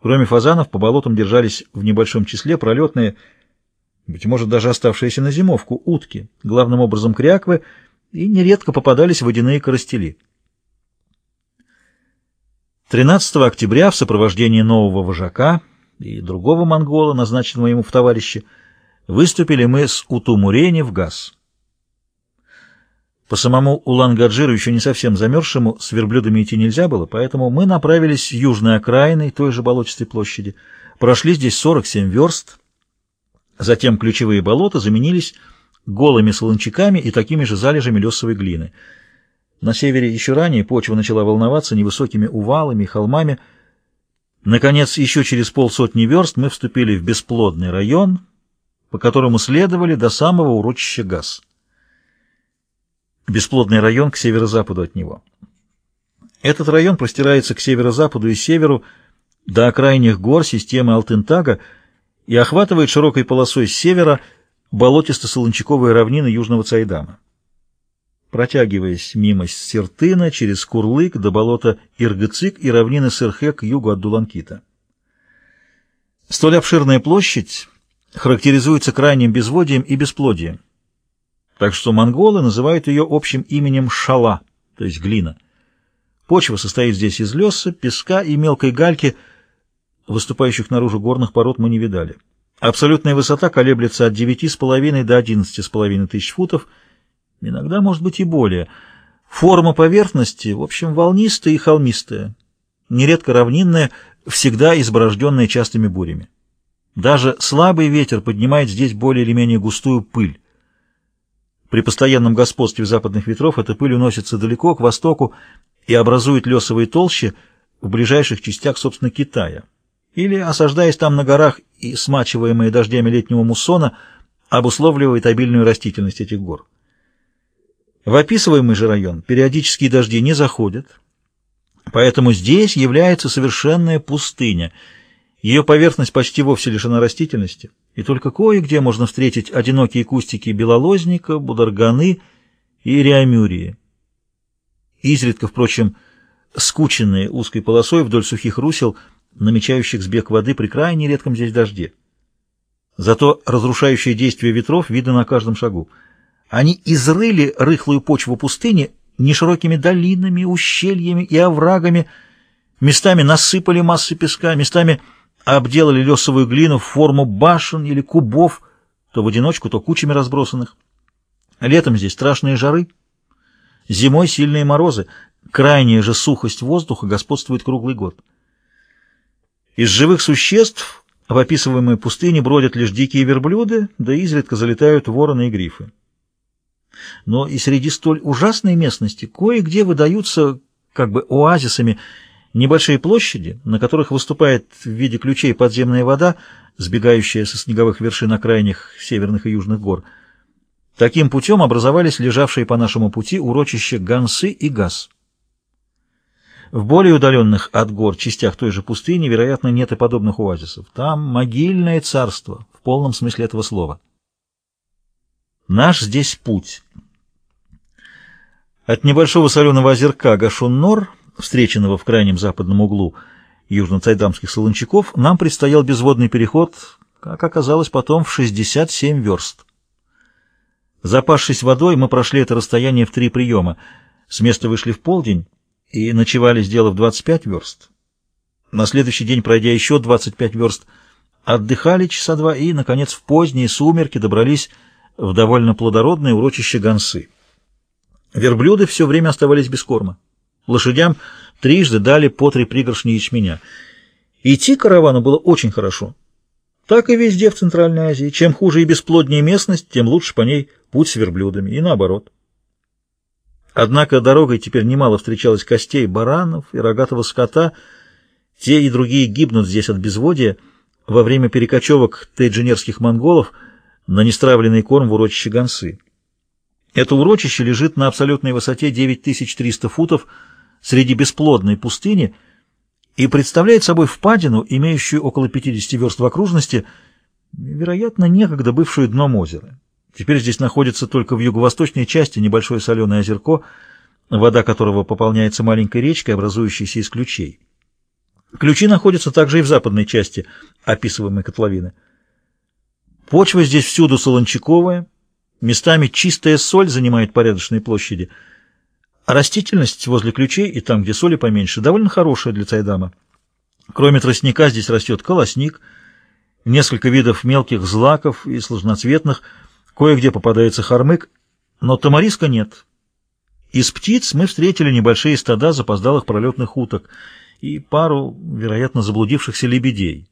Кроме фазанов, по болотам держались в небольшом числе пролетные, быть может, даже оставшиеся на зимовку, утки, главным образом кряквы, и нередко попадались водяные коростели. 13 октября в сопровождении нового вожака и другого монгола, назначенного ему в товарищи, выступили мы с Утумурени в газ. По самому Улан-Гаджиру, еще не совсем замерзшему, с верблюдами идти нельзя было, поэтому мы направились южной окраиной той же болотистой площади. Прошли здесь 47 верст, затем ключевые болота заменились голыми солончаками и такими же залежами лесовой глины. На севере еще ранее почва начала волноваться невысокими увалами и холмами. Наконец, еще через полсотни верст мы вступили в бесплодный район, по которому следовали до самого урочища ГАЗ. Бесплодный район к северо-западу от него. Этот район простирается к северо-западу и северу до окраинных гор системы Алтентага и охватывает широкой полосой с севера болотисто-солончаковые равнины Южного Цайдама протягиваясь мимо Сертына, через Курлык до болота Иргыцик и равнины Сырхе к югу от Дуланкита. Столь обширная площадь характеризуется крайним безводием и бесплодием, так что монголы называют ее общим именем шала, то есть глина. Почва состоит здесь из леса, песка и мелкой гальки, выступающих наружу горных пород мы не видали. Абсолютная высота колеблется от 9,5 до 11,5 тысяч футов – иногда, может быть, и более. Форма поверхности, в общем, волнистая и холмистая, нередко равнинная, всегда изборожденная частыми бурями. Даже слабый ветер поднимает здесь более или менее густую пыль. При постоянном господстве западных ветров эта пыль уносится далеко, к востоку, и образует лесовые толщи в ближайших частях, собственно, Китая. Или, осаждаясь там на горах и смачиваемые дождями летнего муссона, обусловливает обильную растительность этих гор. В описываемый же район периодические дожди не заходят, поэтому здесь является совершенная пустыня. Ее поверхность почти вовсе лишена растительности, и только кое-где можно встретить одинокие кустики белолозника, бударганы и реамюрии. Изредка, впрочем, скученные узкой полосой вдоль сухих русел, намечающих сбег воды при крайне редком здесь дожде. Зато разрушающее действие ветров видно на каждом шагу — они изрыли рыхлую почву пустыни неширокими долинами, ущельями и оврагами, местами насыпали массы песка, местами обделали лесовую глину в форму башен или кубов, то в одиночку, то кучами разбросанных. Летом здесь страшные жары, зимой сильные морозы, крайняя же сухость воздуха господствует круглый год. Из живых существ в описываемой пустыне бродят лишь дикие верблюды, да изредка залетают вороны и грифы но и среди столь ужасной местности кое-где выдаются как бы оазисами небольшие площади, на которых выступает в виде ключей подземная вода, сбегающая со снеговых вершин окраинных северных и южных гор. Таким путем образовались лежавшие по нашему пути урочища Гансы и Газ. В более удаленных от гор частях той же пустыни, вероятно, нет и подобных оазисов. Там могильное царство, в полном смысле этого слова. Наш здесь путь. От небольшого соленого озерка Гашуннор, встреченного в крайнем западном углу южно-цайдамских солончаков, нам предстоял безводный переход, как оказалось потом, в 67 верст. Запасшись водой, мы прошли это расстояние в три приема. С места вышли в полдень и ночевали, сделав 25 верст. На следующий день, пройдя еще 25 верст, отдыхали часа два и, наконец, в поздние сумерки добрались в довольно плодородное урочище Гонсы. Верблюды все время оставались без корма. Лошадям трижды дали по три пригоршни ячменя. Идти каравану было очень хорошо. Так и везде в Центральной Азии. Чем хуже и бесплоднее местность, тем лучше по ней путь с верблюдами, и наоборот. Однако дорогой теперь немало встречалось костей баранов и рогатого скота. Те и другие гибнут здесь от безводия во время перекочевок тейджинерских монголов – на нестравленный корм в урочище Гонсы. Это урочище лежит на абсолютной высоте 9300 футов среди бесплодной пустыни и представляет собой впадину, имеющую около 50 верст в окружности, вероятно, некогда бывшую дном озера. Теперь здесь находится только в юго-восточной части небольшое соленое озерко, вода которого пополняется маленькой речкой, образующейся из ключей. Ключи находятся также и в западной части описываемой котловины. Почва здесь всюду солончаковая, местами чистая соль занимает порядочные площади, а растительность возле ключей и там, где соли поменьше, довольно хорошая для Цайдама. Кроме тростника здесь растет колосник, несколько видов мелких злаков и сложноцветных, кое-где попадается хормык, но тамариска нет. Из птиц мы встретили небольшие стада запоздалых пролетных уток и пару, вероятно, заблудившихся лебедей.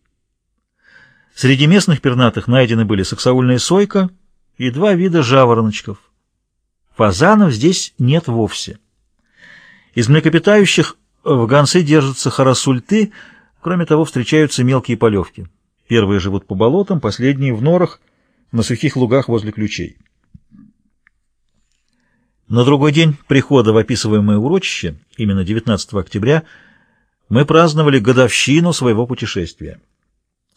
Среди местных пернатых найдены были саксаульная сойка и два вида жавороночков. Фазанов здесь нет вовсе. Из млекопитающих в гонцы держатся харасульты, кроме того, встречаются мелкие полевки. Первые живут по болотам, последние в норах, на сухих лугах возле ключей. На другой день прихода в описываемое урочище, именно 19 октября, мы праздновали годовщину своего путешествия.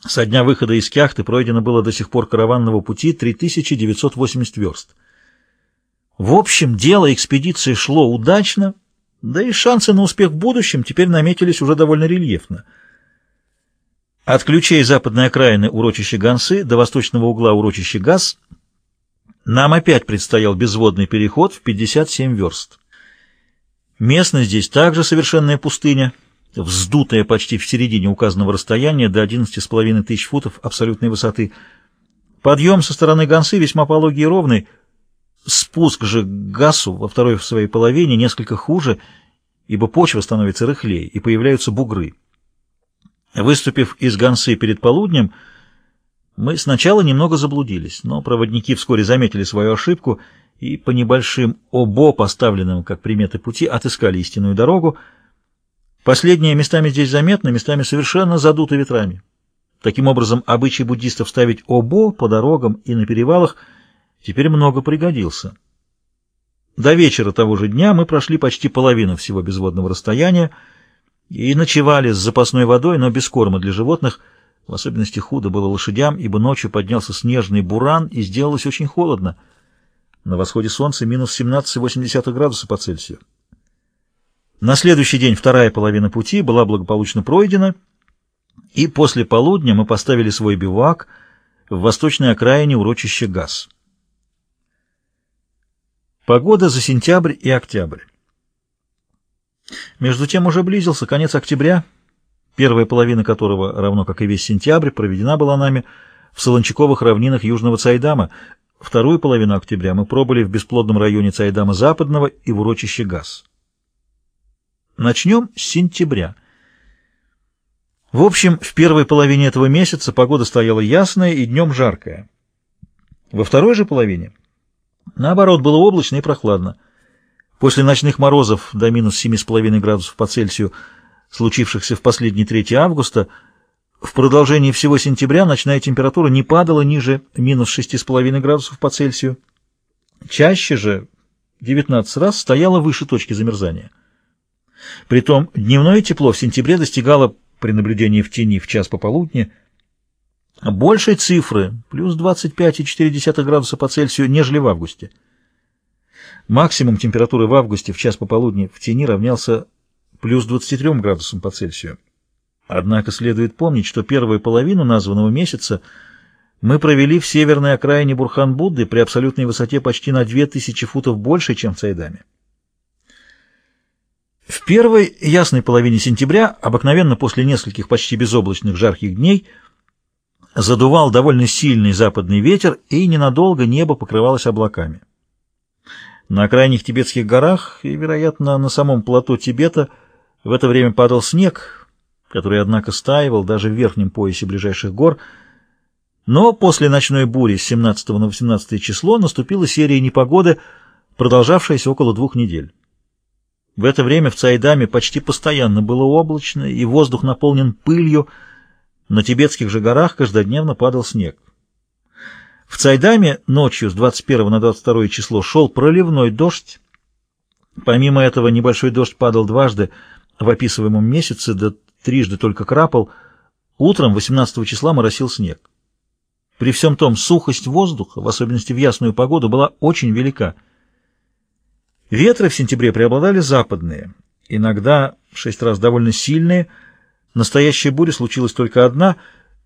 Со дня выхода из Кяхты пройдено было до сих пор караванного пути 3980 верст. В общем, дело экспедиции шло удачно, да и шансы на успех в будущем теперь наметились уже довольно рельефно. От ключей западной окраины урочища Гансы до восточного угла урочища Газ нам опять предстоял безводный переход в 57 верст. Местность здесь также совершенная пустыня — вздутая почти в середине указанного расстояния до 11,5 тысяч футов абсолютной высоты. Подъем со стороны Гансы весьма пологий и ровный, спуск же к Гасу во второй в своей половине несколько хуже, ибо почва становится рыхлее и появляются бугры. Выступив из Гансы перед полуднем, мы сначала немного заблудились, но проводники вскоре заметили свою ошибку и по небольшим обо, поставленным как приметы пути, отыскали истинную дорогу, Последние местами здесь заметны, местами совершенно задуты ветрами. Таким образом, обычай буддистов ставить обо по дорогам и на перевалах теперь много пригодился. До вечера того же дня мы прошли почти половину всего безводного расстояния и ночевали с запасной водой, но без корма для животных. В особенности худо было лошадям, ибо ночью поднялся снежный буран и сделалось очень холодно. На восходе солнца минус 17,8 градуса по Цельсию. На следующий день вторая половина пути была благополучно пройдена, и после полудня мы поставили свой бивак в восточной окраине урочища Газ. Погода за сентябрь и октябрь. Между тем уже близился конец октября, первая половина которого, равно как и весь сентябрь, проведена была нами в Солончаковых равнинах Южного Цайдама. Вторую половину октября мы пробыли в бесплодном районе Цайдама Западного и в урочище Газ. Начнем с сентября. В общем, в первой половине этого месяца погода стояла ясная и днем жаркая. Во второй же половине, наоборот, было облачно и прохладно. После ночных морозов до минус 7,5 градусов по Цельсию, случившихся в последний 3 августа, в продолжении всего сентября ночная температура не падала ниже минус 6,5 градусов по Цельсию. Чаще же, 19 раз, стояла выше точки замерзания. Притом дневное тепло в сентябре достигало при наблюдении в тени в час пополудни большей цифры, плюс 25,4 градуса по Цельсию, нежели в августе. Максимум температуры в августе в час пополудни в тени равнялся плюс 23 градусам по Цельсию. Однако следует помнить, что первую половину названного месяца мы провели в северной окраине Бурхан-Будды при абсолютной высоте почти на 2000 футов больше, чем в Цайдаме. В первой ясной половине сентября, обыкновенно после нескольких почти безоблачных жарких дней, задувал довольно сильный западный ветер, и ненадолго небо покрывалось облаками. На крайних тибетских горах и, вероятно, на самом плато Тибета в это время падал снег, который, однако, стаивал даже в верхнем поясе ближайших гор, но после ночной бури с 17 на 18 число наступила серия непогоды, продолжавшаяся около двух недель. В это время в Цайдаме почти постоянно было облачно, и воздух наполнен пылью. На тибетских же горах каждодневно падал снег. В Цайдаме ночью с 21 на 22 число шел проливной дождь. Помимо этого небольшой дождь падал дважды в описываемом месяце, да трижды только крапал. Утром 18 числа моросил снег. При всем том сухость воздуха, в особенности в ясную погоду, была очень велика — Ветры в сентябре преобладали западные, иногда в шесть раз довольно сильные, Настоящая буря случилась только одна —